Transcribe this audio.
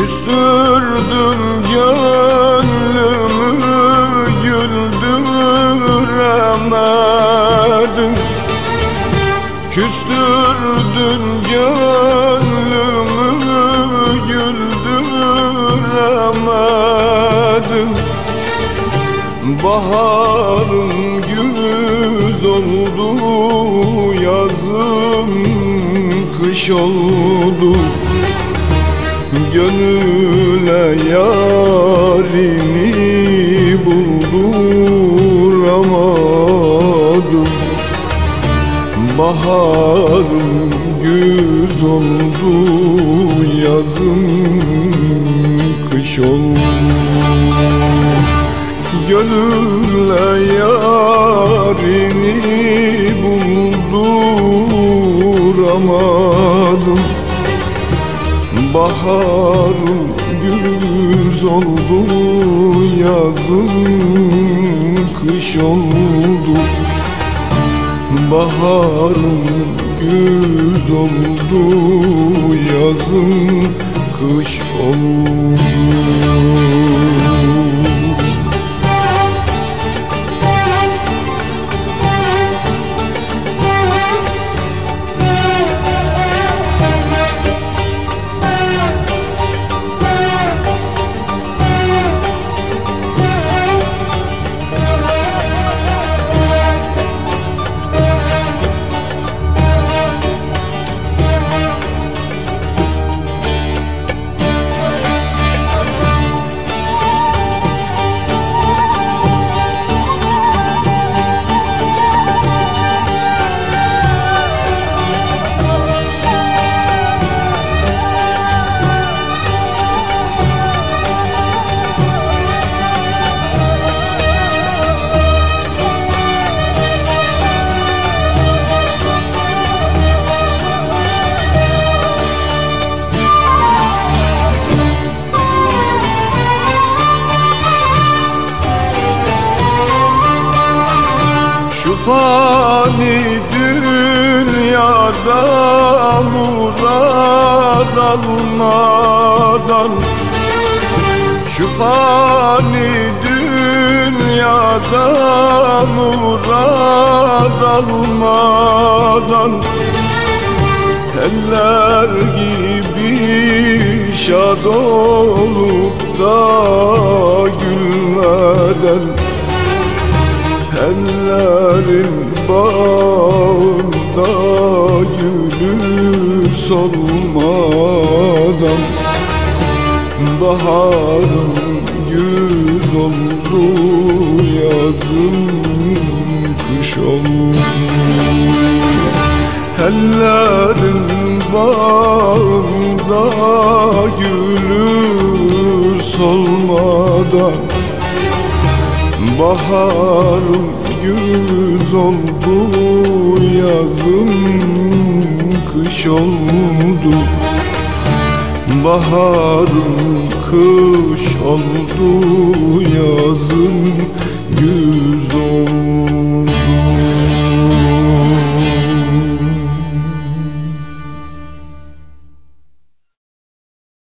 Küstürdüm gönlümü güldüremedim. Küstürdün gönlümü güldüremedim. Baharım güz oldu yazım kış oldu. Gönüle yarini bulduramadım Baharım güz oldu Yazım kış oldu. Gönülle yarini Baharım güz oldu Yazım kış oldu. Baharım güz oldu Yazım kış oldu fani dünyada murad almadan. Şu fani dünyada murad almadan. Eller gibi şad olup da gülmeden Ellerin bağında gülü solmadan Baharım yüz oldu yazım kış oldu. Ellerin bağında gülü solmadan Baharım güz oldu Yazım kış oldu. Baharım kış oldu Yazım güz oldu